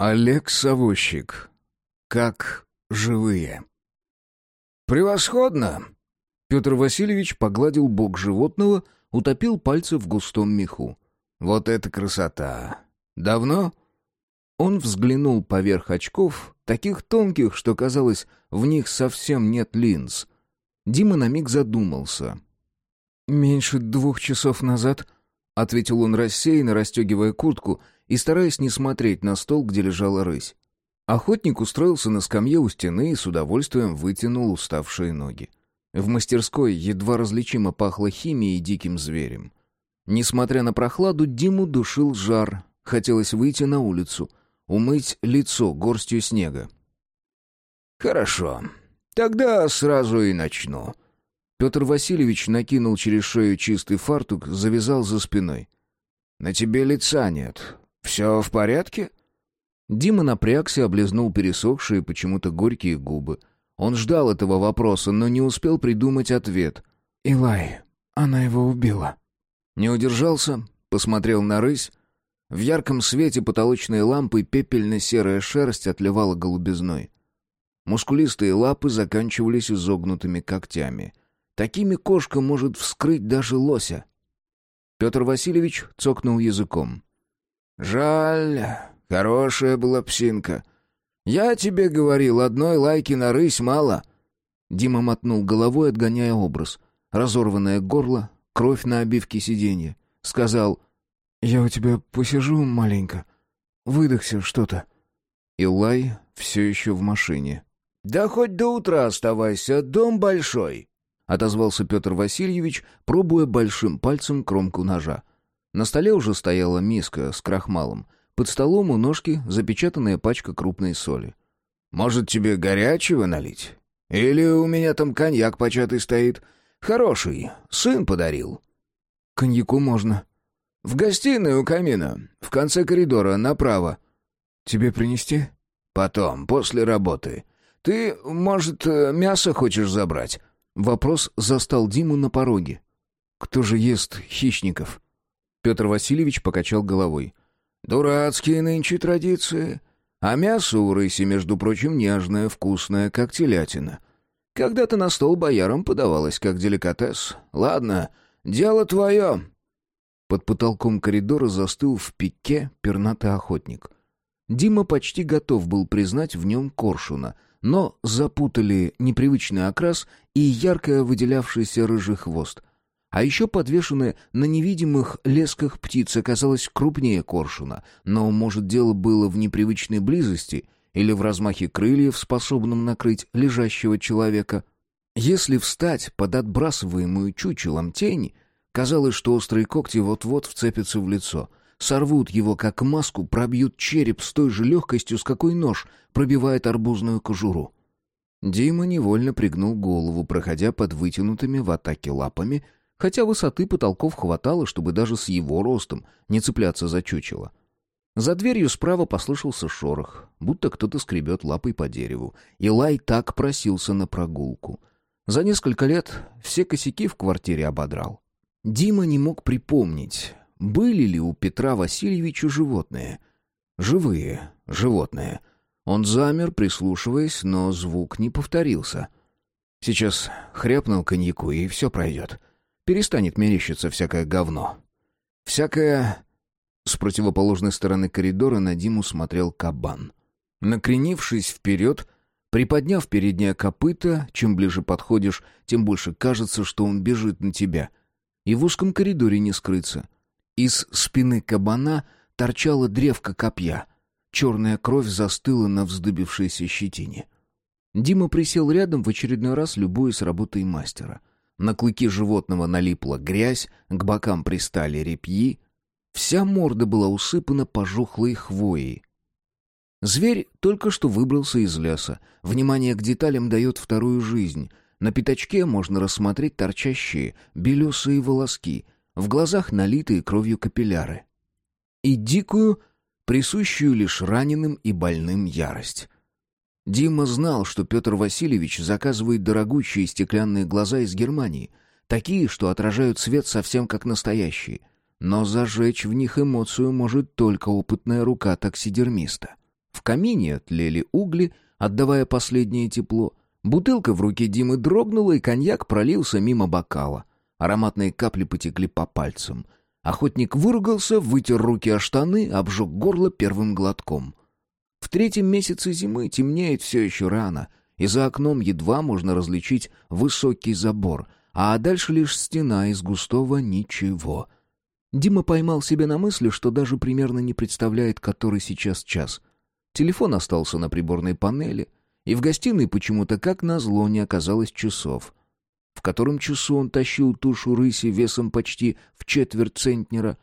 Олег Савощик. Как живые. Превосходно. Петр Васильевич погладил бок животного, утопил пальцы в густом меху. Вот это красота. Давно? Он взглянул поверх очков, таких тонких, что казалось, в них совсем нет линз. Дима на миг задумался. Меньше двух часов назад, ответил он рассеянно, расстегивая куртку и стараясь не смотреть на стол, где лежала рысь. Охотник устроился на скамье у стены и с удовольствием вытянул уставшие ноги. В мастерской едва различимо пахло химией и диким зверем. Несмотря на прохладу, Диму душил жар. Хотелось выйти на улицу, умыть лицо горстью снега. «Хорошо. Тогда сразу и начну». Петр Васильевич накинул через шею чистый фартук, завязал за спиной. «На тебе лица нет. «Все в порядке?» Дима напрягся, облизнул пересохшие, почему-то горькие губы. Он ждал этого вопроса, но не успел придумать ответ. «Илай, она его убила». Не удержался, посмотрел на рысь. В ярком свете потолочной лампы пепельно-серая шерсть отливала голубизной. Мускулистые лапы заканчивались изогнутыми когтями. Такими кошка может вскрыть даже лося. Петр Васильевич цокнул языком. «Жаль, хорошая была псинка. Я тебе говорил, одной лайки на рысь мало». Дима мотнул головой, отгоняя образ. Разорванное горло, кровь на обивке сиденья. Сказал, «Я у тебя посижу маленько. Выдохся что-то». Илай все еще в машине. «Да хоть до утра оставайся, дом большой», — отозвался Петр Васильевич, пробуя большим пальцем кромку ножа. На столе уже стояла миска с крахмалом. Под столом у ножки запечатанная пачка крупной соли. «Может, тебе горячего налить? Или у меня там коньяк початый стоит? Хороший, сын подарил». «Коньяку можно». «В гостиной у камина, в конце коридора, направо». «Тебе принести?» «Потом, после работы. Ты, может, мясо хочешь забрать?» Вопрос застал Диму на пороге. «Кто же ест хищников?» Петр Васильевич покачал головой. «Дурацкие нынче традиции. А мясо у рыси, между прочим, нежное, вкусное, как телятина. Когда-то на стол боярам подавалось, как деликатес. Ладно, дело твое». Под потолком коридора застыл в пике пернатый охотник. Дима почти готов был признать в нем коршуна, но запутали непривычный окрас и ярко выделявшийся рыжий хвост. А еще подвешенная на невидимых лесках птица казалась крупнее коршуна, но, может, дело было в непривычной близости или в размахе крыльев, способном накрыть лежащего человека. Если встать под отбрасываемую чучелом тень, казалось, что острые когти вот-вот вцепятся в лицо, сорвут его как маску, пробьют череп с той же легкостью, с какой нож пробивает арбузную кожуру. Дима невольно пригнул голову, проходя под вытянутыми в атаке лапами — хотя высоты потолков хватало, чтобы даже с его ростом не цепляться за чучело. За дверью справа послышался шорох, будто кто-то скребет лапой по дереву, и Лай так просился на прогулку. За несколько лет все косяки в квартире ободрал. Дима не мог припомнить, были ли у Петра Васильевича животные. Живые животные. Он замер, прислушиваясь, но звук не повторился. Сейчас хряпнул коньяку, и все пройдет. Перестанет мерещиться всякое говно. Всякое... С противоположной стороны коридора на Диму смотрел кабан. Накренившись вперед, приподняв переднее копыто, чем ближе подходишь, тем больше кажется, что он бежит на тебя. И в узком коридоре не скрыться. Из спины кабана торчала древко копья. Черная кровь застыла на вздыбившейся щетине. Дима присел рядом в очередной раз, любуясь работой мастера. На клыки животного налипла грязь, к бокам пристали репьи. Вся морда была усыпана пожухлой хвоей. Зверь только что выбрался из леса. Внимание к деталям дает вторую жизнь. На пятачке можно рассмотреть торчащие белесые волоски, в глазах налитые кровью капилляры. И дикую, присущую лишь раненым и больным ярость. Дима знал, что Петр Васильевич заказывает дорогущие стеклянные глаза из Германии, такие, что отражают свет совсем как настоящие. Но зажечь в них эмоцию может только опытная рука таксидермиста. В камине тлели угли, отдавая последнее тепло. Бутылка в руке Димы дрогнула, и коньяк пролился мимо бокала. Ароматные капли потекли по пальцам. Охотник выругался, вытер руки о штаны, обжег горло первым глотком. В третьем месяце зимы темнеет все еще рано, и за окном едва можно различить высокий забор, а дальше лишь стена из густого ничего. Дима поймал себя на мысли, что даже примерно не представляет, который сейчас час. Телефон остался на приборной панели, и в гостиной почему-то как назло не оказалось часов. В котором часу он тащил тушу рыси весом почти в четверть центнера.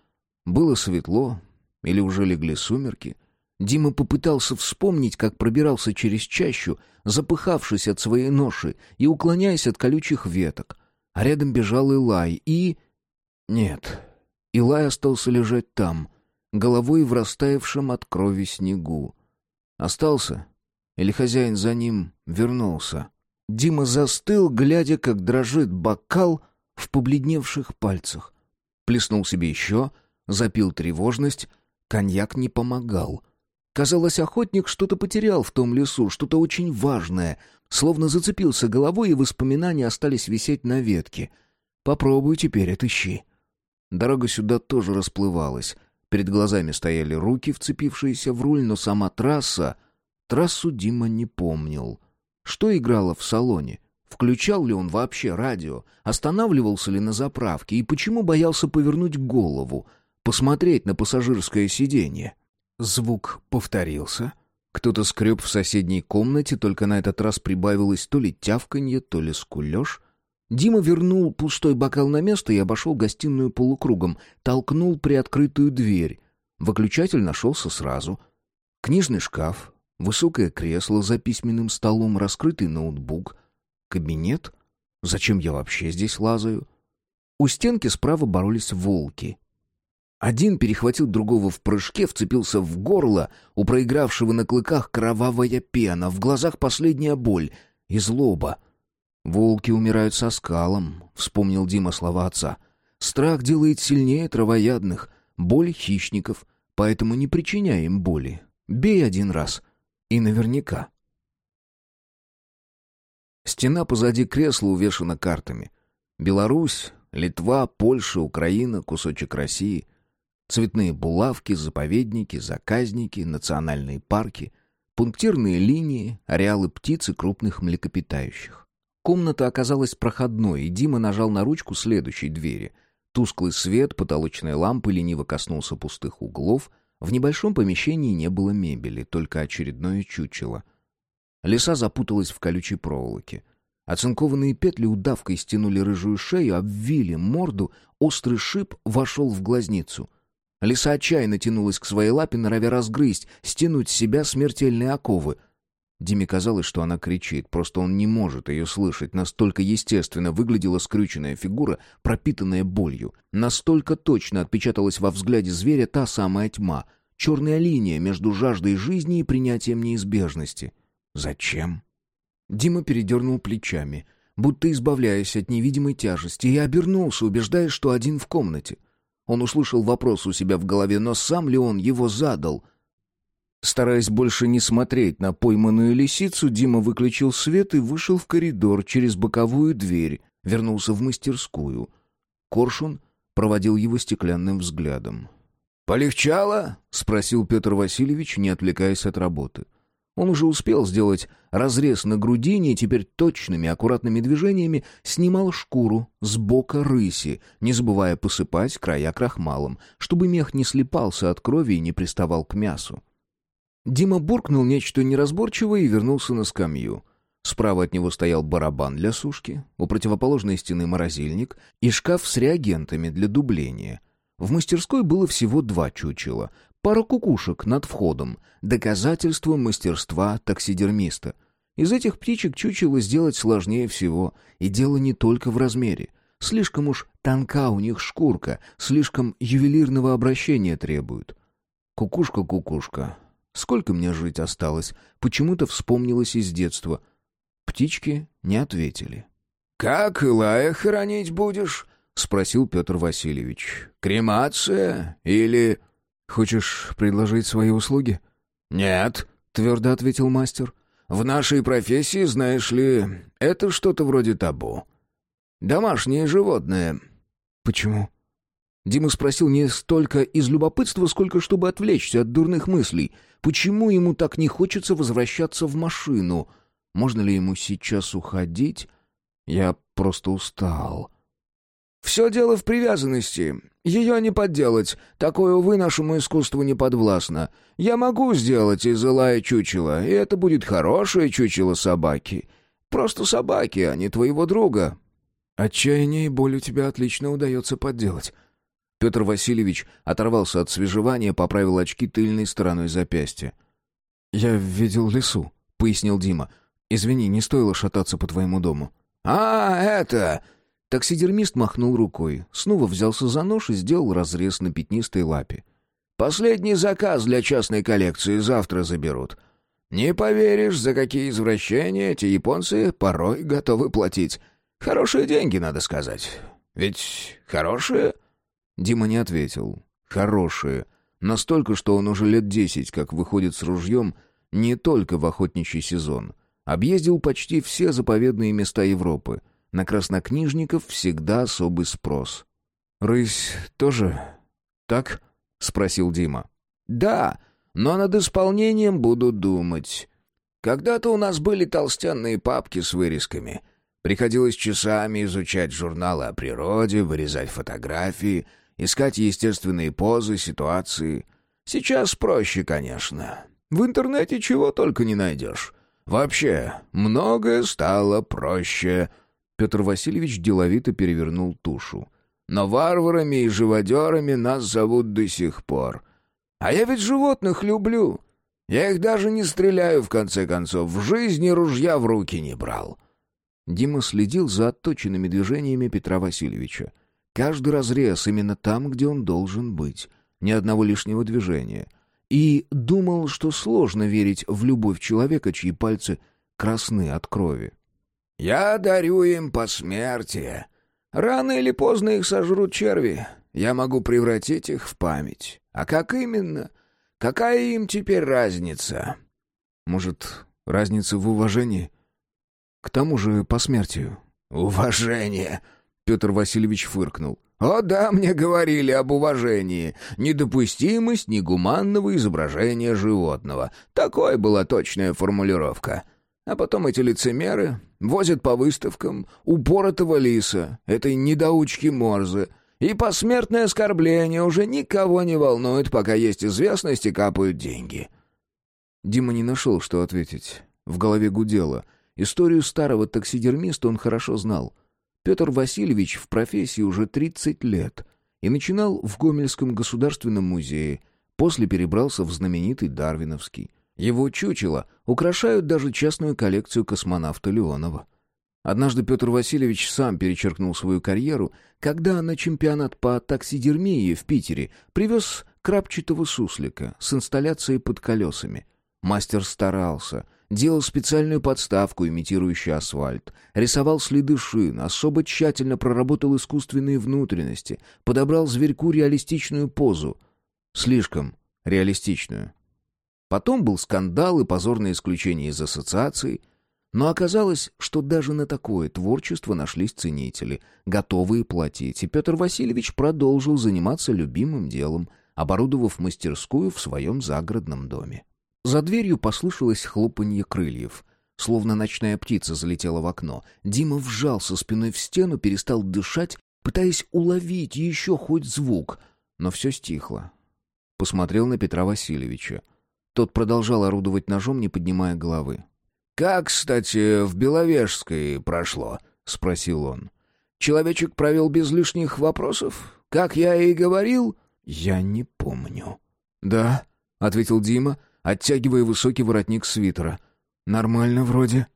Было светло, или уже легли сумерки — Дима попытался вспомнить, как пробирался через чащу, запыхавшись от своей ноши и уклоняясь от колючих веток. А рядом бежал Илай и... Нет, Илай остался лежать там, головой в растаявшем от крови снегу. Остался? Или хозяин за ним вернулся? Дима застыл, глядя, как дрожит бокал в побледневших пальцах. Плеснул себе еще, запил тревожность, коньяк не помогал — Казалось, охотник что-то потерял в том лесу, что-то очень важное, словно зацепился головой, и воспоминания остались висеть на ветке. Попробуй теперь отыщи. Дорога сюда тоже расплывалась. Перед глазами стояли руки, вцепившиеся в руль, но сама трасса... Трассу Дима не помнил. Что играло в салоне? Включал ли он вообще радио? Останавливался ли на заправке? И почему боялся повернуть голову? Посмотреть на пассажирское сиденье? Звук повторился. Кто-то скреб в соседней комнате, только на этот раз прибавилось то ли тявканье, то ли скулеж. Дима вернул пустой бокал на место и обошел гостиную полукругом, толкнул приоткрытую дверь. Выключатель нашелся сразу. Книжный шкаф, высокое кресло за письменным столом, раскрытый ноутбук. Кабинет? Зачем я вообще здесь лазаю? У стенки справа боролись волки. Один перехватил другого в прыжке, вцепился в горло, у проигравшего на клыках кровавая пена, в глазах последняя боль и злоба. «Волки умирают со скалом», — вспомнил Дима слова отца. «Страх делает сильнее травоядных, боль хищников, поэтому не причиняй им боли. Бей один раз. И наверняка». Стена позади кресла увешана картами. Беларусь, Литва, Польша, Украина, кусочек России — Цветные булавки, заповедники, заказники, национальные парки, пунктирные линии, ареалы птиц и крупных млекопитающих. Комната оказалась проходной, и Дима нажал на ручку следующей двери. Тусклый свет потолочной лампы лениво коснулся пустых углов. В небольшом помещении не было мебели, только очередное чучело. Леса запуталась в колючей проволоке. Оцинкованные петли удавкой стянули рыжую шею, обвили морду, острый шип вошел в глазницу. Лиса отчаянно тянулась к своей лапе, норовя разгрызть, стянуть с себя смертельные оковы. Диме казалось, что она кричит, просто он не может ее слышать. Настолько естественно выглядела скрюченная фигура, пропитанная болью. Настолько точно отпечаталась во взгляде зверя та самая тьма. Черная линия между жаждой жизни и принятием неизбежности. Зачем? Дима передернул плечами, будто избавляясь от невидимой тяжести, и обернулся, убеждаясь, что один в комнате. Он услышал вопрос у себя в голове, но сам ли он его задал? Стараясь больше не смотреть на пойманную лисицу, Дима выключил свет и вышел в коридор через боковую дверь, вернулся в мастерскую. Коршун проводил его стеклянным взглядом. «Полегчало?» — спросил Петр Васильевич, не отвлекаясь от работы. Он уже успел сделать разрез на грудине и теперь точными, аккуратными движениями снимал шкуру с бока рыси, не забывая посыпать края крахмалом, чтобы мех не слипался от крови и не приставал к мясу. Дима буркнул нечто неразборчивое и вернулся на скамью. Справа от него стоял барабан для сушки, у противоположной стены морозильник и шкаф с реагентами для дубления. В мастерской было всего два чучела, Пара кукушек над входом. Доказательство мастерства таксидермиста. Из этих птичек чучело сделать сложнее всего. И дело не только в размере. Слишком уж тонка у них шкурка, слишком ювелирного обращения требуют. Кукушка, кукушка. Сколько мне жить осталось? Почему-то вспомнилось из детства. Птички не ответили. «Как Илая хоронить будешь?» — спросил Петр Васильевич. «Кремация или...» Хочешь предложить свои услуги? Нет. твердо ответил мастер. «В нашей профессии, знаешь ли, это что-то вроде табу. Домашнее животное». «Почему?» Дима спросил не столько из любопытства, сколько чтобы отвлечься от дурных мыслей. Почему ему так не хочется возвращаться в машину? Можно ли ему сейчас уходить? Я просто устал. «Все дело в привязанности. Ее не подделать. Такое, увы, нашему искусству не подвластно. Я могу сделать из Илая чучело, и это будет хорошее чучело собаки. Просто собаки, а не твоего друга». «Отчаяние и боль у тебя отлично удается подделать». Петр Васильевич оторвался от свежевания, поправил очки тыльной стороной запястья. «Я видел лесу», — пояснил Дима. «Извини, не стоило шататься по твоему дому». «А, это...» Таксидермист махнул рукой, снова взялся за нож и сделал разрез на пятнистой лапе. «Последний заказ для частной коллекции завтра заберут. Не поверишь, за какие извращения эти японцы порой готовы платить. Хорошие деньги, надо сказать. Ведь хорошие...» Дима не ответил. «Хорошие. Настолько, что он уже лет десять, как выходит с ружьем, не только в охотничий сезон. Объездил почти все заповедные места Европы. На краснокнижников всегда особый спрос». «Рысь тоже так?» — спросил Дима. «Да, но над исполнением буду думать. Когда-то у нас были толстенные папки с вырезками». Приходилось часами изучать журналы о природе, вырезать фотографии, искать естественные позы, ситуации. Сейчас проще, конечно. В интернете чего только не найдешь. Вообще, многое стало проще. Петр Васильевич деловито перевернул тушу. Но варварами и живодерами нас зовут до сих пор. А я ведь животных люблю. Я их даже не стреляю, в конце концов. В жизни ружья в руки не брал. Дима следил за отточенными движениями Петра Васильевича. Каждый разрез именно там, где он должен быть. Ни одного лишнего движения. И думал, что сложно верить в любовь человека, чьи пальцы красны от крови. «Я дарю им посмертие. Рано или поздно их сожрут черви. Я могу превратить их в память. А как именно? Какая им теперь разница?» «Может, разница в уважении? К тому же посмертию». «Уважение!» Петр Васильевич фыркнул. «О да, мне говорили об уважении. Недопустимость негуманного изображения животного. Такой была точная формулировка. А потом эти лицемеры возят по выставкам упоротого лиса, этой недоучки Морзы. И посмертное оскорбление уже никого не волнует, пока есть известность и капают деньги». Дима не нашел, что ответить. В голове гудело. Историю старого таксидермиста он хорошо знал — Петр Васильевич в профессии уже 30 лет и начинал в Гомельском государственном музее, после перебрался в знаменитый Дарвиновский. Его чучело украшают даже частную коллекцию космонавта Леонова. Однажды Петр Васильевич сам перечеркнул свою карьеру, когда на чемпионат по таксидермии в Питере привез крапчатого суслика с инсталляцией под колесами. Мастер старался, делал специальную подставку, имитирующую асфальт, рисовал следы шин, особо тщательно проработал искусственные внутренности, подобрал зверьку реалистичную позу. Слишком реалистичную. Потом был скандал и позорное исключение из ассоциации, но оказалось, что даже на такое творчество нашлись ценители, готовые платить, и Петр Васильевич продолжил заниматься любимым делом, оборудовав мастерскую в своем загородном доме. За дверью послышалось хлопанье крыльев. Словно ночная птица залетела в окно. Дима вжался спиной в стену, перестал дышать, пытаясь уловить еще хоть звук. Но все стихло. Посмотрел на Петра Васильевича. Тот продолжал орудовать ножом, не поднимая головы. «Как, кстати, в Беловежской прошло?» — спросил он. «Человечек провел без лишних вопросов? Как я и говорил?» «Я не помню». «Да», — ответил Дима, оттягивая высокий воротник свитера. «Нормально вроде».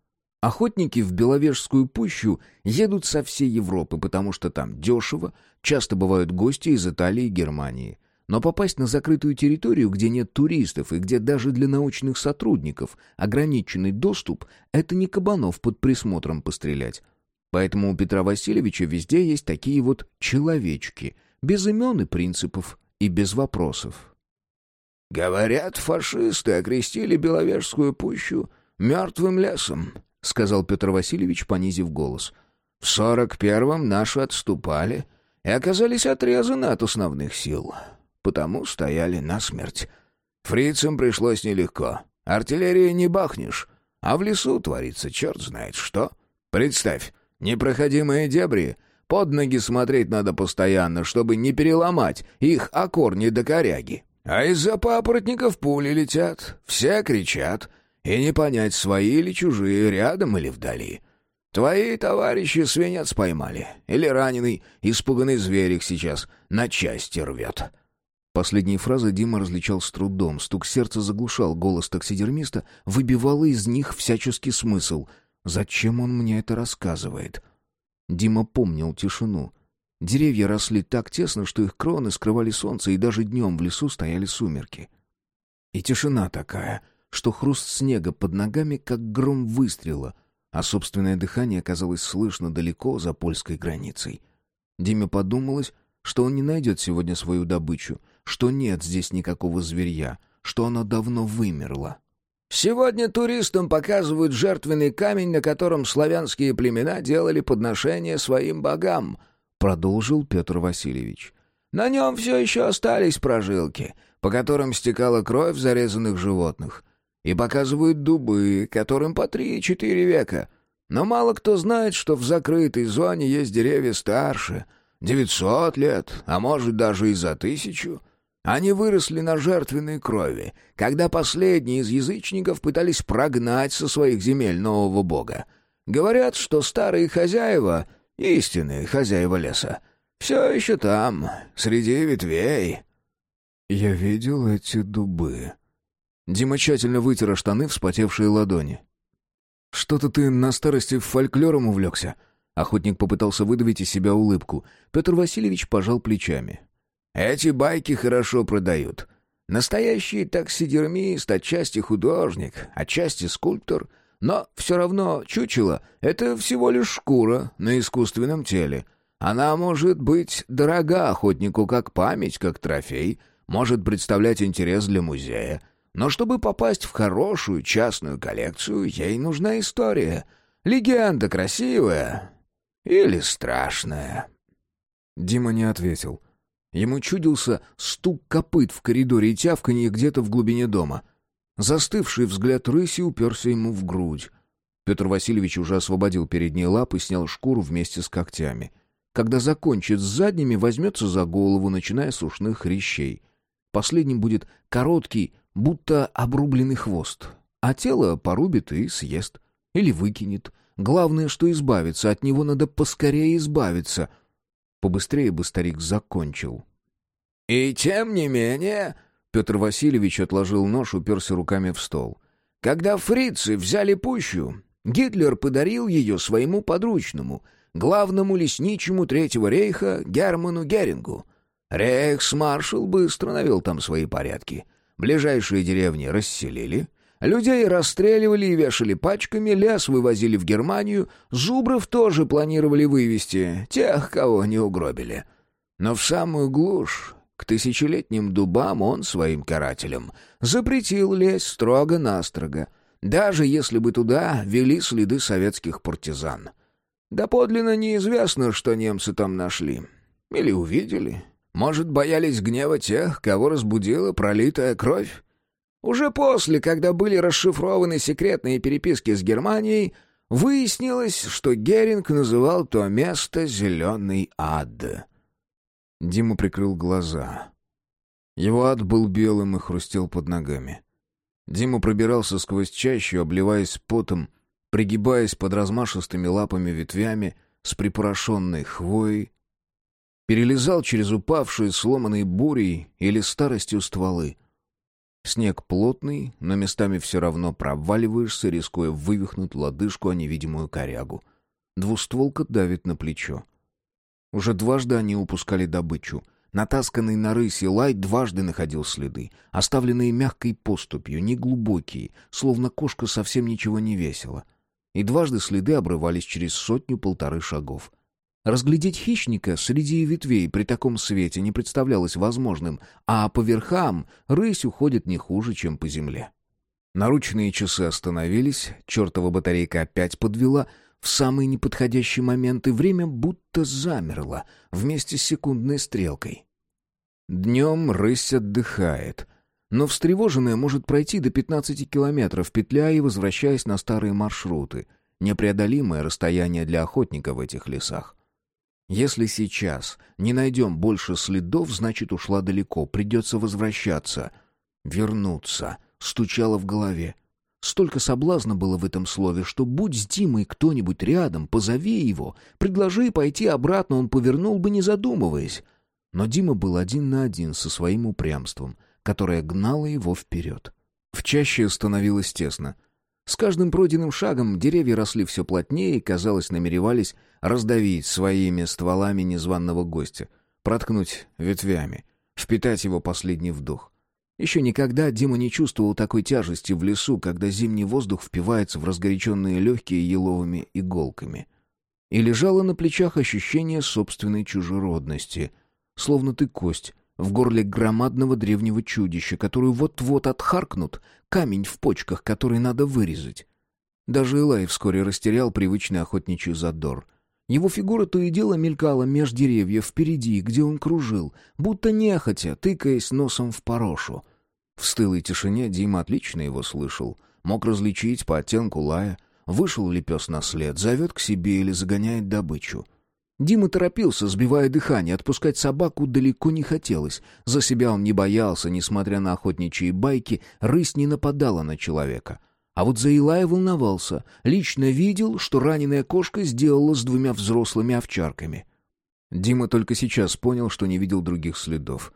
Охотники в Беловежскую пущу едут со всей Европы, потому что там дешево, часто бывают гости из Италии и Германии. Но попасть на закрытую территорию, где нет туристов и где даже для научных сотрудников ограниченный доступ, это не кабанов под присмотром пострелять. Поэтому у Петра Васильевича везде есть такие вот человечки, без имен и принципов и без вопросов. Говорят, фашисты окрестили Беловежскую пущу мертвым лесом, — сказал Петр Васильевич, понизив голос. В сорок первом наши отступали и оказались отрезаны от основных сил, потому стояли насмерть. Фрицам пришлось нелегко. Артиллерии не бахнешь, а в лесу творится черт знает что. Представь, непроходимые дебри, под ноги смотреть надо постоянно, чтобы не переломать их о корни до коряги. А из-за папоротников пули летят, все кричат, и не понять, свои или чужие, рядом или вдали. Твои товарищи свинец поймали, или раненый, испуганный зверик сейчас на части рвет. Последние фразы Дима различал с трудом. Стук сердца заглушал голос таксидермиста, выбивал из них всяческий смысл. «Зачем он мне это рассказывает?» Дима помнил тишину. Деревья росли так тесно, что их кроны скрывали солнце, и даже днем в лесу стояли сумерки. И тишина такая, что хруст снега под ногами, как гром выстрела, а собственное дыхание казалось слышно далеко за польской границей. Диме подумалось, что он не найдет сегодня свою добычу, что нет здесь никакого зверья, что оно давно вымерло. Сегодня туристам показывают жертвенный камень, на котором славянские племена делали подношения своим богам, продолжил Петр Васильевич. На нем все еще остались прожилки, по которым стекала кровь зарезанных животных. И показывают дубы, которым по три-четыре века. Но мало кто знает, что в закрытой зоне есть деревья старше — Девятьсот лет, а может даже и за тысячу. Они выросли на жертвенной крови, когда последние из язычников пытались прогнать со своих земель нового бога. Говорят, что старые хозяева, истинные хозяева леса, все еще там, среди ветвей. Я видел эти дубы. Дима тщательно вытер штаны, вспотевшие ладони. «Что-то ты на старости фольклором увлекся?» Охотник попытался выдавить из себя улыбку. Петр Васильевич пожал плечами. «Эти байки хорошо продают. Настоящий таксидермист, отчасти художник, отчасти скульптор, но все равно чучело — это всего лишь шкура на искусственном теле. Она может быть дорога охотнику как память, как трофей, может представлять интерес для музея. Но чтобы попасть в хорошую частную коллекцию, ей нужна история. Легенда красивая, или страшное?» Дима не ответил. Ему чудился стук копыт в коридоре и тявканье где-то в глубине дома. Застывший взгляд рыси уперся ему в грудь. Петр Васильевич уже освободил передние лапы снял шкуру вместе с когтями. Когда закончит с задними, возьмется за голову, начиная с ушных хрящей. Последним будет короткий, будто обрубленный хвост. А тело порубит и съест. Или выкинет. Главное, что избавиться, от него надо поскорее избавиться. Побыстрее бы старик закончил. «И тем не менее...» Петр Васильевич отложил нож, уперся руками в стол. «Когда фрицы взяли пущу, Гитлер подарил ее своему подручному, главному лесничему Третьего рейха Герману Герингу. Рейхсмаршал быстро навел там свои порядки. Ближайшие деревни расселили, Людей расстреливали и вешали пачками, лес вывозили в Германию, зубров тоже планировали вывести, тех, кого не угробили. Но в самую глушь, к тысячелетним дубам он своим карателям запретил лезть строго-настрого, даже если бы туда вели следы советских партизан. Да подлинно неизвестно, что немцы там нашли. Или увидели. Может, боялись гнева тех, кого разбудила пролитая кровь? Уже после, когда были расшифрованы секретные переписки с Германией, выяснилось, что Геринг называл то место «Зеленый ад». Дима прикрыл глаза. Его ад был белым и хрустел под ногами. Дима пробирался сквозь чащу, обливаясь потом, пригибаясь под размашистыми лапами ветвями с припорошенной хвоей, перелезал через упавшие сломанные бурей или старостью стволы — Снег плотный, но местами все равно проваливаешься, рискуя вывихнуть лодыжку о невидимую корягу. Двустволка давит на плечо. Уже дважды они упускали добычу. Натасканный на рысе лай дважды находил следы, оставленные мягкой поступью, неглубокие, словно кошка совсем ничего не весила. И дважды следы обрывались через сотню-полторы шагов. Разглядеть хищника среди ветвей при таком свете не представлялось возможным, а по верхам рысь уходит не хуже, чем по земле. Наручные часы остановились, чертова батарейка опять подвела в самый неподходящий момент, и время будто замерло вместе с секундной стрелкой. Днем рысь отдыхает, но встревоженная может пройти до 15 километров, петляя и возвращаясь на старые маршруты. Непреодолимое расстояние для охотника в этих лесах. Если сейчас не найдем больше следов, значит, ушла далеко, придется возвращаться. Вернуться. Стучало в голове. Столько соблазна было в этом слове, что будь с Димой кто-нибудь рядом, позови его, предложи пойти обратно, он повернул бы, не задумываясь. Но Дима был один на один со своим упрямством, которое гнало его вперед. В чаще становилось тесно. С каждым пройденным шагом деревья росли все плотнее и, казалось, намеревались раздавить своими стволами незваного гостя, проткнуть ветвями, впитать его последний вдох. Еще никогда Дима не чувствовал такой тяжести в лесу, когда зимний воздух впивается в разгоряченные легкие еловыми иголками. И лежало на плечах ощущение собственной чужеродности, словно ты кость в горле громадного древнего чудища, которую вот-вот отхаркнут, камень в почках, который надо вырезать. Даже Илай вскоре растерял привычный охотничий задор. Его фигура то и дело мелькала меж деревьев впереди, где он кружил, будто нехотя, тыкаясь носом в порошу. В стылой тишине Дима отлично его слышал, мог различить по оттенку лая, вышел ли пес на след, зовет к себе или загоняет добычу — Дима торопился, сбивая дыхание, отпускать собаку далеко не хотелось. За себя он не боялся, несмотря на охотничьи байки, рысь не нападала на человека. А вот за Илая волновался, лично видел, что раненая кошка сделала с двумя взрослыми овчарками. Дима только сейчас понял, что не видел других следов.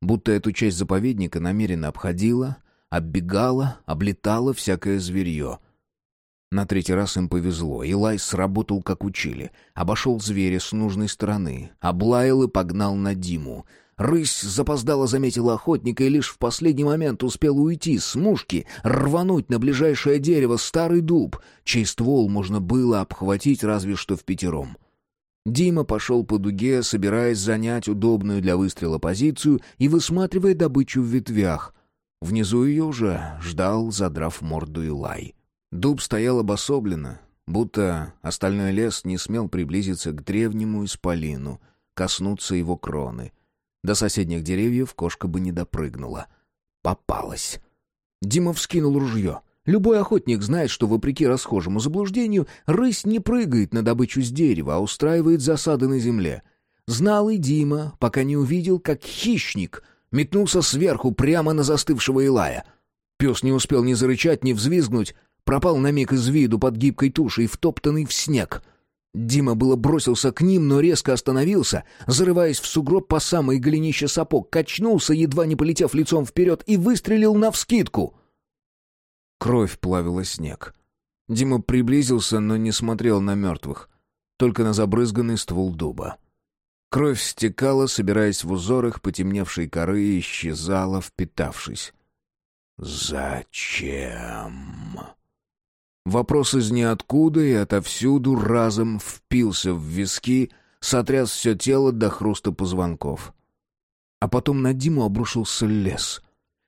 Будто эту часть заповедника намеренно обходила, оббегала, облетала всякое зверье — на третий раз им повезло. Илай сработал, как учили. Обошел зверя с нужной стороны. Облаял и погнал на Диму. Рысь запоздало заметила охотника и лишь в последний момент успел уйти с мушки, рвануть на ближайшее дерево старый дуб, чей ствол можно было обхватить разве что в пятером. Дима пошел по дуге, собираясь занять удобную для выстрела позицию и высматривая добычу в ветвях. Внизу ее уже ждал, задрав морду Илай. Дуб стоял обособленно, будто остальной лес не смел приблизиться к древнему исполину, коснуться его кроны. До соседних деревьев кошка бы не допрыгнула. Попалась. Дима вскинул ружье. Любой охотник знает, что, вопреки расхожему заблуждению, рысь не прыгает на добычу с дерева, а устраивает засады на земле. Знал и Дима, пока не увидел, как хищник метнулся сверху прямо на застывшего Илая. Пес не успел ни зарычать, ни взвизгнуть, пропал на миг из виду под гибкой тушей, втоптанный в снег. Дима было бросился к ним, но резко остановился, зарываясь в сугроб по самой голенище сапог, качнулся, едва не полетев лицом вперед, и выстрелил навскидку. Кровь плавила снег. Дима приблизился, но не смотрел на мертвых, только на забрызганный ствол дуба. Кровь стекала, собираясь в узорах потемневшей коры, и исчезала, впитавшись. «Зачем?» Вопрос из ниоткуда и отовсюду разом впился в виски, сотряс все тело до хруста позвонков. А потом на Диму обрушился лес.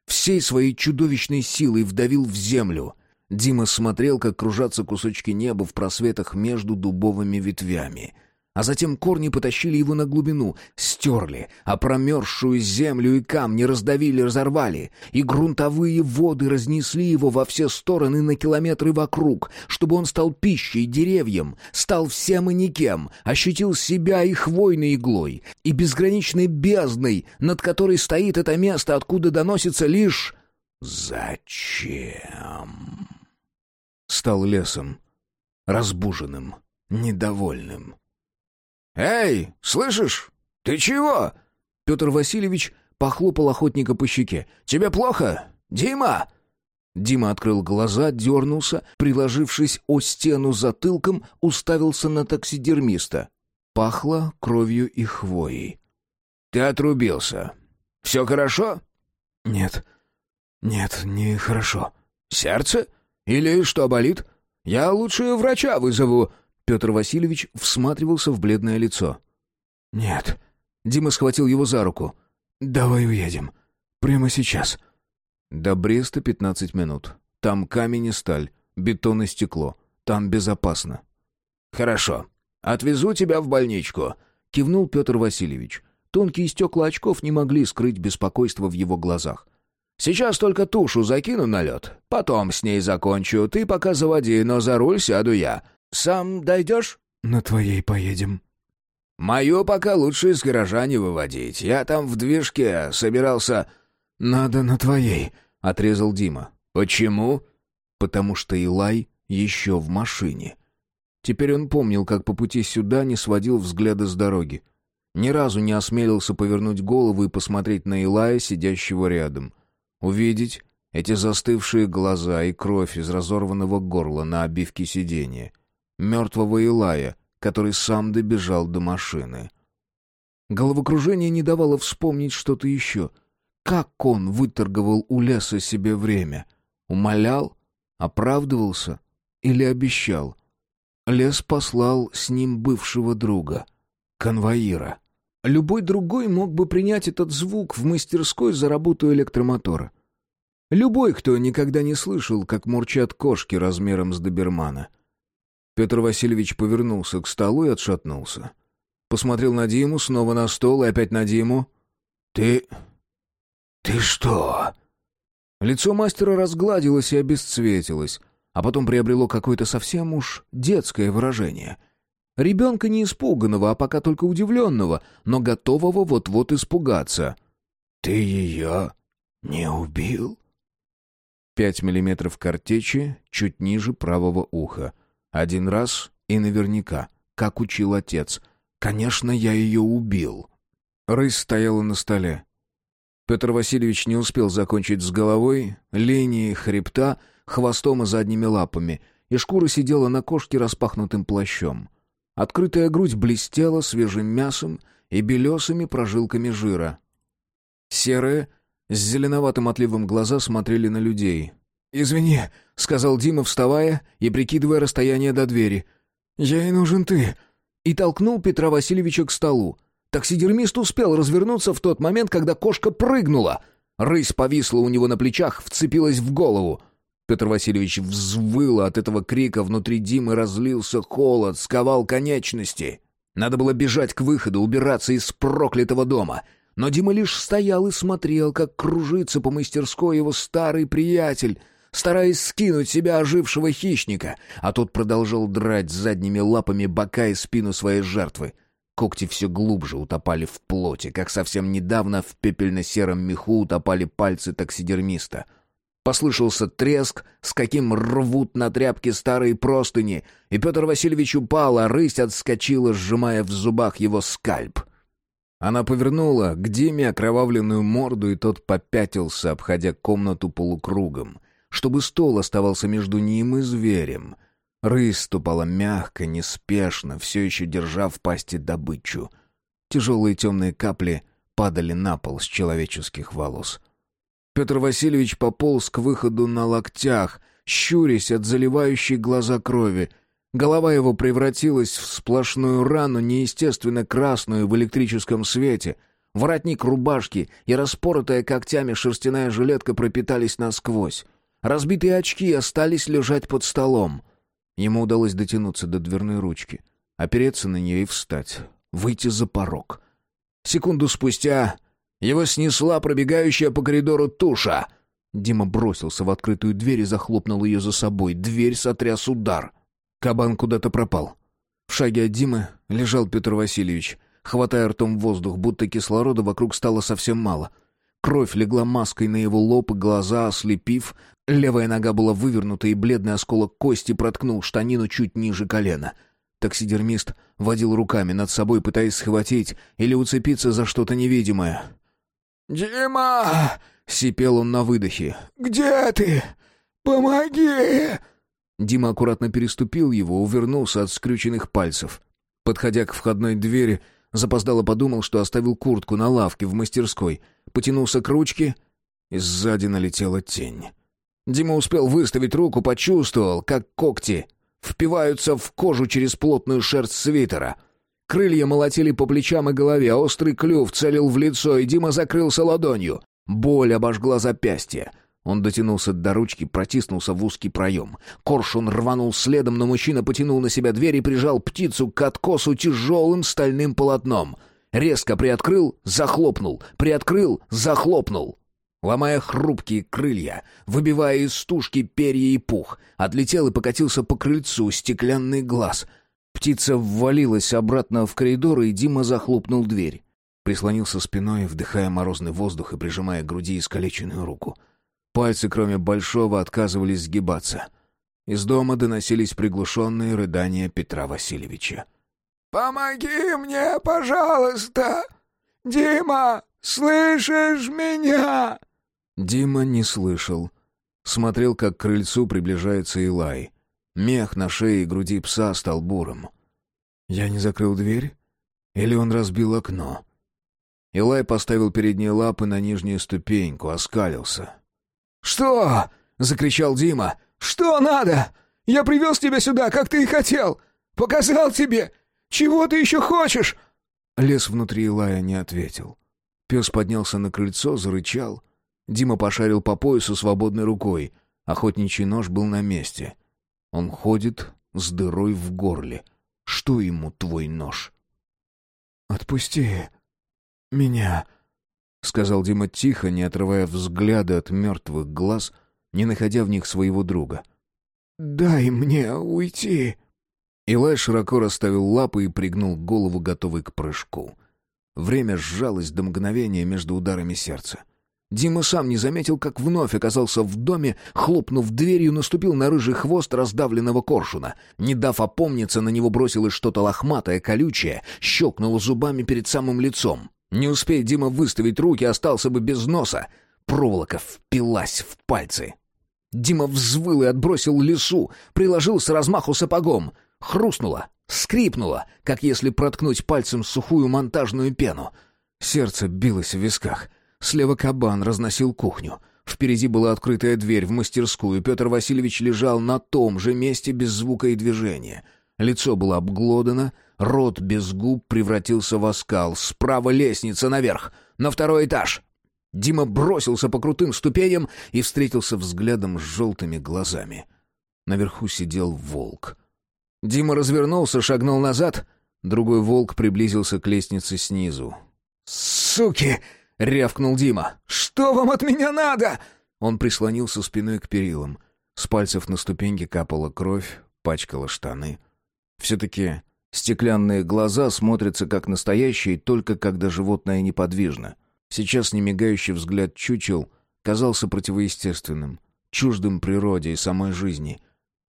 Всей своей чудовищной силой вдавил в землю. Дима смотрел, как кружатся кусочки неба в просветах между дубовыми ветвями — а затем корни потащили его на глубину, стерли, а промерзшую землю и камни раздавили, разорвали, и грунтовые воды разнесли его во все стороны на километры вокруг, чтобы он стал пищей деревьям, стал всем и никем, ощутил себя и хвойной иглой, и безграничной бездной, над которой стоит это место, откуда доносится лишь «Зачем?» Стал лесом, разбуженным, недовольным. «Эй, слышишь? Ты чего?» Петр Васильевич похлопал охотника по щеке. «Тебе плохо? Дима!» Дима открыл глаза, дернулся, приложившись о стену затылком, уставился на таксидермиста. Пахло кровью и хвоей. «Ты отрубился. Все хорошо?» «Нет. Нет, не хорошо». «Сердце? Или что болит? Я лучше врача вызову». Петр Васильевич всматривался в бледное лицо. «Нет». Дима схватил его за руку. «Давай уедем. Прямо сейчас». До Бреста пятнадцать минут. Там камень и сталь, бетон и стекло. Там безопасно. «Хорошо. Отвезу тебя в больничку», — кивнул Петр Васильевич. Тонкие стекла очков не могли скрыть беспокойство в его глазах. «Сейчас только тушу закину на лед. Потом с ней закончу. Ты пока заводи, но за руль сяду я. Сам дойдешь?» «На твоей поедем». «Мою пока лучше из гаража не выводить. Я там в движке собирался...» «Надо на твоей», — отрезал Дима. «Почему?» «Потому что Илай еще в машине». Теперь он помнил, как по пути сюда не сводил взгляда с дороги. Ни разу не осмелился повернуть голову и посмотреть на Илая, сидящего рядом. Увидеть эти застывшие глаза и кровь из разорванного горла на обивке сиденья. Мертвого Илая, который сам добежал до машины. Головокружение не давало вспомнить что-то еще. Как он выторговал у леса себе время? Умолял? Оправдывался? Или обещал? Лес послал с ним бывшего друга, конвоира. Любой другой мог бы принять этот звук в мастерской за работу электромотора. Любой, кто никогда не слышал, как мурчат кошки размером с добермана. Петр Васильевич повернулся к столу и отшатнулся. Посмотрел на Диму, снова на стол и опять на Диму. «Ты... ты что?» Лицо мастера разгладилось и обесцветилось а потом приобрело какое-то совсем уж детское выражение. Ребенка не испуганного, а пока только удивленного, но готового вот-вот испугаться. «Ты ее не убил?» Пять миллиметров картечи чуть ниже правого уха. Один раз и наверняка, как учил отец. «Конечно, я ее убил». Рысь стояла на столе. Петр Васильевич не успел закончить с головой, линией хребта — хвостом и задними лапами, и шкура сидела на кошке распахнутым плащом. Открытая грудь блестела свежим мясом и белесыми прожилками жира. Серые, с зеленоватым отливом глаза смотрели на людей. «Извини», — сказал Дима, вставая и прикидывая расстояние до двери. «Я и нужен ты». И толкнул Петра Васильевича к столу. Таксидермист успел развернуться в тот момент, когда кошка прыгнула. Рысь повисла у него на плечах, вцепилась в голову. Петр Васильевич взвыл от этого крика, внутри Димы разлился холод, сковал конечности. Надо было бежать к выходу, убираться из проклятого дома. Но Дима лишь стоял и смотрел, как кружится по мастерской его старый приятель, стараясь скинуть себя ожившего хищника, а тот продолжал драть задними лапами бока и спину своей жертвы. Когти все глубже утопали в плоти, как совсем недавно в пепельно-сером меху утопали пальцы таксидермиста — Послышался треск, с каким рвут на тряпке старые простыни, и Петр Васильевич упал, а рысь отскочила, сжимая в зубах его скальп. Она повернула к Диме окровавленную морду, и тот попятился, обходя комнату полукругом, чтобы стол оставался между ним и зверем. Рысь ступала мягко, неспешно, все еще держа в пасти добычу. Тяжелые темные капли падали на пол с человеческих волос. Петр Васильевич пополз к выходу на локтях, щурясь от заливающей глаза крови. Голова его превратилась в сплошную рану, неестественно красную в электрическом свете. Воротник рубашки и распоротая когтями шерстяная жилетка пропитались насквозь. Разбитые очки остались лежать под столом. Ему удалось дотянуться до дверной ручки, опереться на нее и встать, выйти за порог. Секунду спустя его снесла пробегающая по коридору туша. Дима бросился в открытую дверь и захлопнул ее за собой. Дверь сотряс удар. Кабан куда-то пропал. В шаге от Димы лежал Петр Васильевич, хватая ртом воздух, будто кислорода вокруг стало совсем мало. Кровь легла маской на его лоб и глаза, ослепив. Левая нога была вывернута, и бледный осколок кости проткнул штанину чуть ниже колена. Таксидермист водил руками над собой, пытаясь схватить или уцепиться за что-то невидимое. «Дима!» — сипел он на выдохе. «Где ты? Помоги!» Дима аккуратно переступил его, увернулся от скрюченных пальцев. Подходя к входной двери, запоздало подумал, что оставил куртку на лавке в мастерской. Потянулся к ручке, и сзади налетела тень. Дима успел выставить руку, почувствовал, как когти впиваются в кожу через плотную шерсть свитера. Крылья молотили по плечам и голове, а острый клюв целил в лицо, и Дима закрылся ладонью. Боль обожгла запястье. Он дотянулся до ручки, протиснулся в узкий проем. Коршун рванул следом, но мужчина потянул на себя дверь и прижал птицу к откосу тяжелым стальным полотном. Резко приоткрыл, захлопнул, приоткрыл, захлопнул. Ломая хрупкие крылья, выбивая из стужки перья и пух, отлетел и покатился по крыльцу стеклянный глаз. Птица ввалилась обратно в коридор, и Дима захлопнул дверь. Прислонился спиной, вдыхая морозный воздух и прижимая к груди искалеченную руку — Пальцы, кроме большого, отказывались сгибаться. Из дома доносились приглушенные рыдания Петра Васильевича. «Помоги мне, пожалуйста! Дима, слышишь меня?» Дима не слышал. Смотрел, как к крыльцу приближается Илай. Мех на шее и груди пса стал буром. «Я не закрыл дверь? Или он разбил окно?» Илай поставил передние лапы на нижнюю ступеньку, оскалился. «Что?» — закричал Дима. «Что надо? Я привез тебя сюда, как ты и хотел. Показал тебе. Чего ты еще хочешь?» Лес внутри Илая не ответил. Пес поднялся на крыльцо, зарычал. Дима пошарил по поясу свободной рукой. Охотничий нож был на месте. Он ходит с дырой в горле. Что ему твой нож? «Отпусти меня», — сказал Дима тихо, не отрывая взгляда от мертвых глаз, не находя в них своего друга. «Дай мне уйти!» Илай широко расставил лапы и пригнул голову, готовый к прыжку. Время сжалось до мгновения между ударами сердца. Дима сам не заметил, как вновь оказался в доме, хлопнув дверью, наступил на рыжий хвост раздавленного коршуна. Не дав опомниться, на него бросилось что-то лохматое, колючее, щелкнуло зубами перед самым лицом. Не успей Дима выставить руки, остался бы без носа. Проволока впилась в пальцы. Дима взвыл и отбросил лесу, приложил с размаху сапогом. Хрустнуло, скрипнуло, как если проткнуть пальцем сухую монтажную пену. Сердце билось в висках. Слева кабан разносил кухню. Впереди была открытая дверь в мастерскую. Петр Васильевич лежал на том же месте без звука и движения. Лицо было обглодано, Рот без губ превратился в оскал. Справа лестница наверх, на второй этаж. Дима бросился по крутым ступеням и встретился взглядом с желтыми глазами. Наверху сидел волк. Дима развернулся, шагнул назад. Другой волк приблизился к лестнице снизу. «Суки!» — рявкнул Дима. «Что вам от меня надо?» Он прислонился спиной к перилам. С пальцев на ступеньке капала кровь, пачкала штаны. Все-таки Стеклянные глаза смотрятся как настоящие, только когда животное неподвижно. Сейчас немигающий взгляд чучел казался противоестественным, чуждым природе и самой жизни.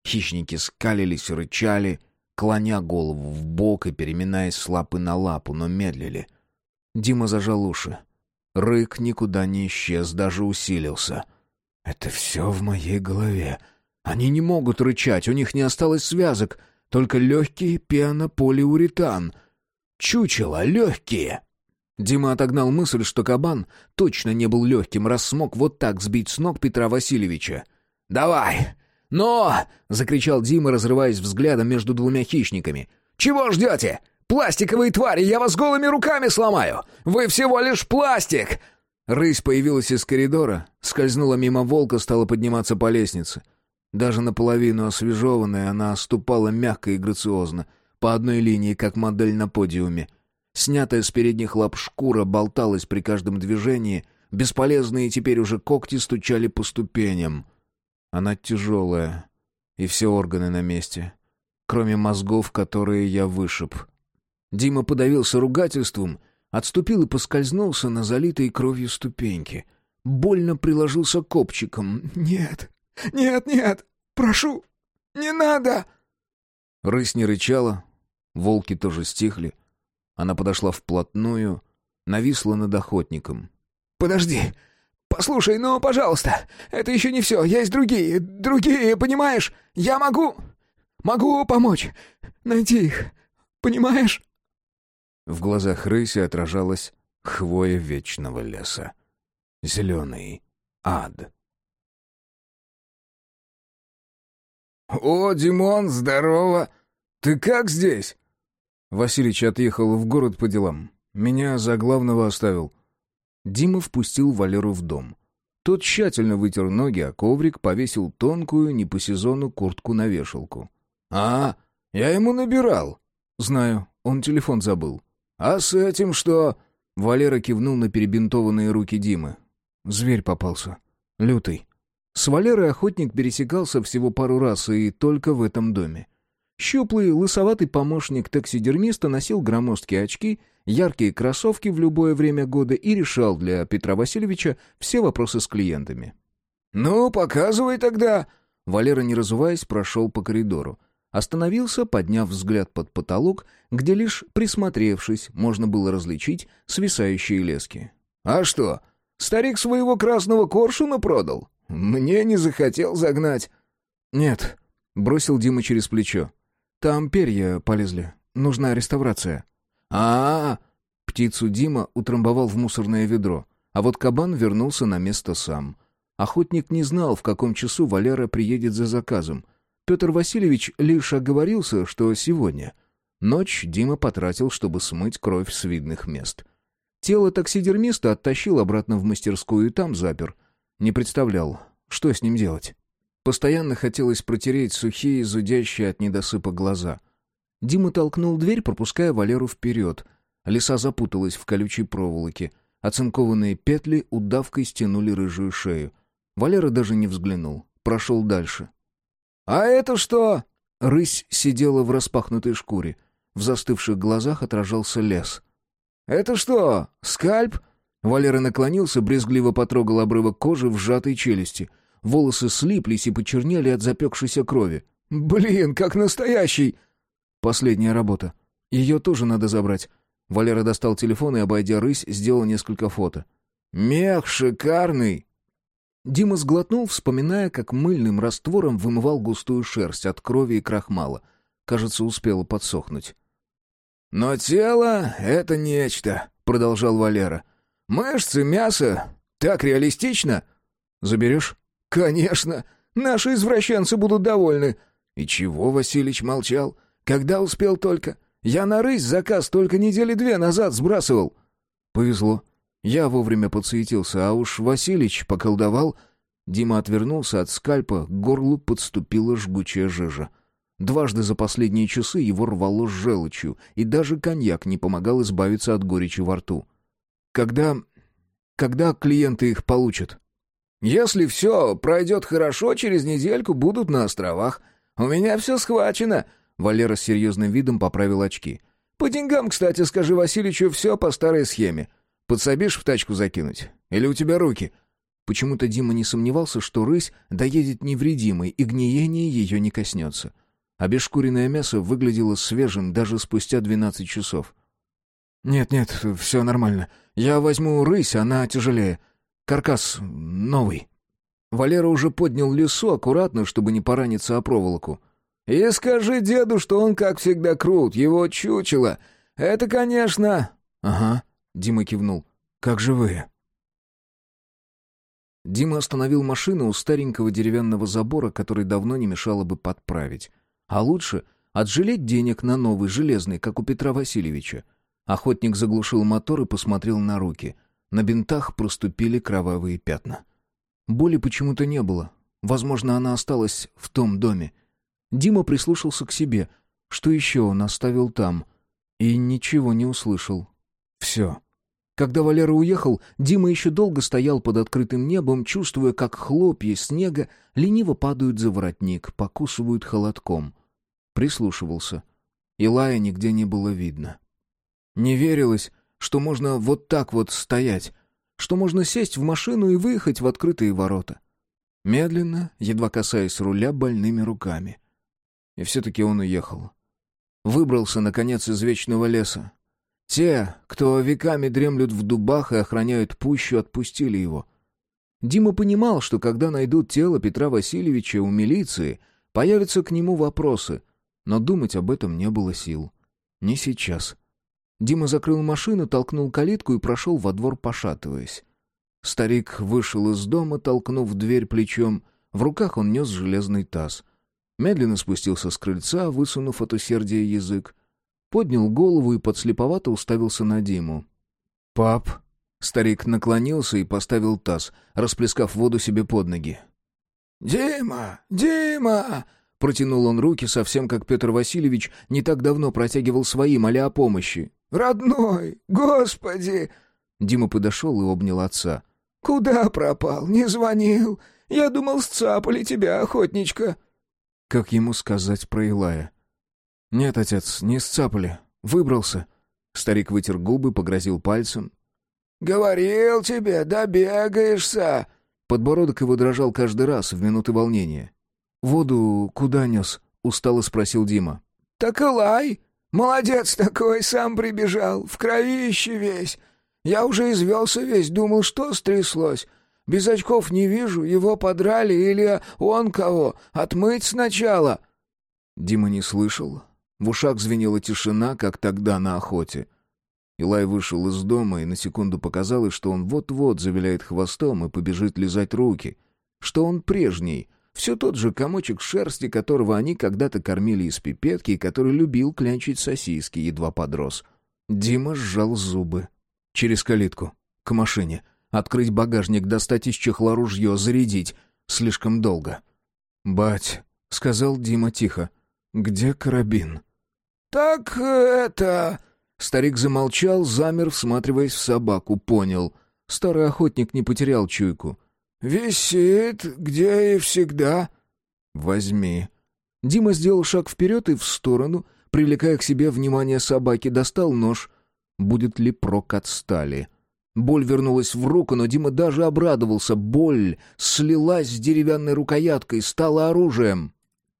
Хищники скалились, рычали, клоня голову в бок и переминаясь с лапы на лапу, но медлили. Дима зажал уши. Рык никуда не исчез, даже усилился. «Это все в моей голове. Они не могут рычать, у них не осталось связок только легкий пенополиуретан. Чучело легкие. Дима отогнал мысль, что кабан точно не был легким, раз смог вот так сбить с ног Петра Васильевича. «Давай! Но!» — закричал Дима, разрываясь взглядом между двумя хищниками. «Чего ждете? Пластиковые твари, я вас голыми руками сломаю! Вы всего лишь пластик!» Рысь появилась из коридора, скользнула мимо волка, стала подниматься по лестнице. Даже наполовину освежеванная, она ступала мягко и грациозно, по одной линии, как модель на подиуме. Снятая с передних лап шкура болталась при каждом движении, бесполезные теперь уже когти стучали по ступеням. Она тяжелая, и все органы на месте, кроме мозгов, которые я вышиб. Дима подавился ругательством, отступил и поскользнулся на залитой кровью ступеньке. Больно приложился копчиком. «Нет, «Нет, нет, прошу, не надо!» Рысь не рычала, волки тоже стихли. Она подошла вплотную, нависла над охотником. «Подожди, послушай, ну, пожалуйста, это еще не все, есть другие, другие, понимаешь? Я могу, могу помочь, найти их, понимаешь?» В глазах рыси отражалась хвоя вечного леса. Зеленый ад. «О, Димон, здорово! Ты как здесь?» Василич отъехал в город по делам. Меня за главного оставил. Дима впустил Валеру в дом. Тот тщательно вытер ноги, а коврик повесил тонкую, не по сезону, куртку на вешалку. «А, я ему набирал». «Знаю, он телефон забыл». «А с этим что?» Валера кивнул на перебинтованные руки Димы. Зверь попался. Лютый. С Валерой охотник пересекался всего пару раз и только в этом доме. Щуплый, лысоватый помощник таксидермиста носил громоздкие очки, яркие кроссовки в любое время года и решал для Петра Васильевича все вопросы с клиентами. «Ну, показывай тогда!» Валера, не разуваясь, прошел по коридору. Остановился, подняв взгляд под потолок, где лишь присмотревшись, можно было различить свисающие лески. «А что, старик своего красного коршуна продал? Мне не захотел загнать». «Нет», — бросил Дима через плечо. «Там перья полезли. Нужна реставрация». А, -а, а Птицу Дима утрамбовал в мусорное ведро, а вот кабан вернулся на место сам. Охотник не знал, в каком часу Валера приедет за заказом — Петр Васильевич лишь оговорился, что сегодня. Ночь Дима потратил, чтобы смыть кровь с видных мест. Тело таксидермиста оттащил обратно в мастерскую и там запер. Не представлял, что с ним делать. Постоянно хотелось протереть сухие, зудящие от недосыпа глаза. Дима толкнул дверь, пропуская Валеру вперед. Лиса запуталась в колючей проволоке. Оцинкованные петли удавкой стянули рыжую шею. Валера даже не взглянул. Прошел дальше. «А это что?» Рысь сидела в распахнутой шкуре. В застывших глазах отражался лес. «Это что, скальп?» Валера наклонился, брезгливо потрогал обрывок кожи в сжатой челюсти. Волосы слиплись и почернели от запекшейся крови. «Блин, как настоящий!» Последняя работа. Ее тоже надо забрать. Валера достал телефон и, обойдя рысь, сделал несколько фото. «Мех шикарный!» Дима сглотнул, вспоминая, как мыльным раствором вымывал густую шерсть от крови и крахмала. Кажется, успела подсохнуть. «Но тело — это нечто», — продолжал Валера. «Мышцы, мясо — так реалистично». «Заберешь?» «Конечно. Наши извращенцы будут довольны». «И чего Василич молчал? Когда успел только? Я на рысь заказ только недели две назад сбрасывал». «Повезло. Я вовремя подсуетился, а уж Василич поколдовал. Дима отвернулся от скальпа, к горлу подступила жгучая жижа. Дважды за последние часы его рвало с желчью, и даже коньяк не помогал избавиться от горечи во рту. «Когда... когда клиенты их получат?» «Если все пройдет хорошо, через недельку будут на островах. У меня все схвачено», — Валера с серьезным видом поправил очки. «По деньгам, кстати, скажи Васильичу, все по старой схеме. Подсобишь в тачку закинуть? Или у тебя руки?» Почему-то Дима не сомневался, что рысь доедет невредимой, и гниение ее не коснется. Обешкуренное мясо выглядело свежим даже спустя двенадцать часов. «Нет-нет, все нормально. Я возьму рысь, она тяжелее. Каркас новый». Валера уже поднял лесу аккуратно, чтобы не пораниться о проволоку. «И скажи деду, что он, как всегда, крут, его чучело. Это, конечно...» «Ага», Дима кивнул. «Как живые?» Дима остановил машину у старенького деревянного забора, который давно не мешало бы подправить. А лучше отжалеть денег на новый железный, как у Петра Васильевича. Охотник заглушил мотор и посмотрел на руки. На бинтах проступили кровавые пятна. Боли почему-то не было. Возможно, она осталась в том доме. Дима прислушался к себе. Что еще он оставил там? И ничего не услышал. Все. Когда Валера уехал, Дима еще долго стоял под открытым небом, чувствуя, как хлопья снега лениво падают за воротник, покусывают холодком. Прислушивался. Илая нигде не было видно. Не верилось, что можно вот так вот стоять, что можно сесть в машину и выехать в открытые ворота. Медленно, едва касаясь руля больными руками. И все-таки он уехал. Выбрался, наконец, из вечного леса, те, кто веками дремлют в дубах и охраняют пущу, отпустили его. Дима понимал, что когда найдут тело Петра Васильевича у милиции, появятся к нему вопросы, но думать об этом не было сил. Не сейчас. Дима закрыл машину, толкнул калитку и прошел во двор, пошатываясь. Старик вышел из дома, толкнув дверь плечом. В руках он нес железный таз. Медленно спустился с крыльца, высунув от усердия язык. Поднял голову и подслеповато уставился на Диму. «Пап!» Старик наклонился и поставил таз, расплескав воду себе под ноги. «Дима! Дима!» Протянул он руки, совсем как Петр Васильевич не так давно протягивал свои, моля о помощи. «Родной! Господи!» Дима подошел и обнял отца. «Куда пропал? Не звонил. Я думал, сцапали тебя, охотничка». Как ему сказать про Илая? «Нет, отец, не сцапали. Выбрался». Старик вытер губы, погрозил пальцем. «Говорил тебе, добегаешься!» Подбородок его дрожал каждый раз в минуты волнения. «Воду куда нес?» — устало спросил Дима. «Так и лай! Молодец такой, сам прибежал, в кровище весь. Я уже извелся весь, думал, что стряслось. Без очков не вижу, его подрали или он кого, отмыть сначала». Дима не слышал. В ушах звенела тишина, как тогда на охоте. Илай вышел из дома, и на секунду показалось, что он вот-вот завиляет хвостом и побежит лизать руки. Что он прежний, все тот же комочек шерсти, которого они когда-то кормили из пипетки и который любил клянчить сосиски, едва подрос. Дима сжал зубы. Через калитку. К машине. Открыть багажник, достать из чехла ружье, зарядить. Слишком долго. «Бать», — сказал Дима тихо, — «где карабин?» «Так это...» Старик замолчал, замер, всматриваясь в собаку, понял. Старый охотник не потерял чуйку. «Висит, где и всегда». «Возьми». Дима сделал шаг вперед и в сторону, привлекая к себе внимание собаки, достал нож. Будет ли прок от стали? Боль вернулась в руку, но Дима даже обрадовался. Боль слилась с деревянной рукояткой, стала оружием.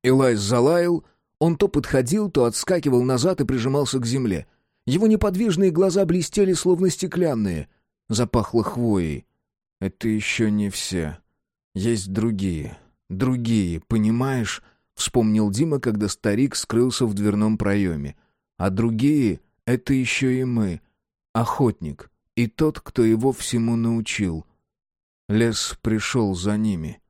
Элайс залаял. Он то подходил, то отскакивал назад и прижимался к земле. Его неподвижные глаза блестели, словно стеклянные. Запахло хвоей. «Это еще не все. Есть другие. Другие, понимаешь?» Вспомнил Дима, когда старик скрылся в дверном проеме. «А другие — это еще и мы. Охотник. И тот, кто его всему научил. Лес пришел за ними.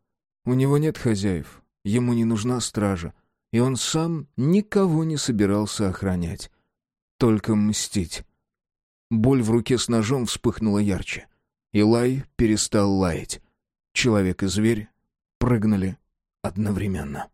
У него нет хозяев. Ему не нужна стража. И он сам никого не собирался охранять только мстить. Боль в руке с ножом вспыхнула ярче. Илай перестал лаять. Человек и зверь прыгнули одновременно.